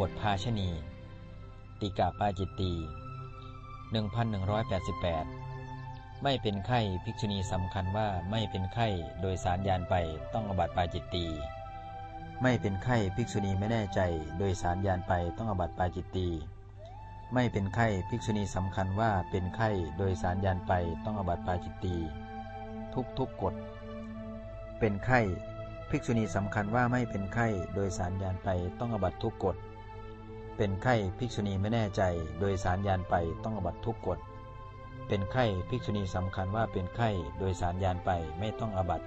บทภาชณี ติกาปาจิตตี 1188 ไม่เป็นไข้ภิกษุณีสำคัญว่าไม่เป็นไข้โดยสารยานไปต้องอบัติปาจิตตี ไม่เป็นไข้ภิกษุณีไม่แน่ใจโดยสารยานไปต้องอบัติปาจิตตี ไม่เป็นไข้ภิกษุณีสำคัญว่าเป็นไข้โดยสารยานไปต้องอบัติปาจิตตี ทุกทุกกฎ เป็นไข้ภิกษุณีสำคัญว่าไม่เป็นไข้โดยสารยานไปต้องอบัตทุกกฎ เป็นไข้ภิกษุณีไม่แน่ใจ โดยสารยานไปต้องอบัตทุกกฎ เป็นไข้ภิกษุณีสำคัญว่าเป็นไข้โดยสารยานไปไม่ต้องอบัต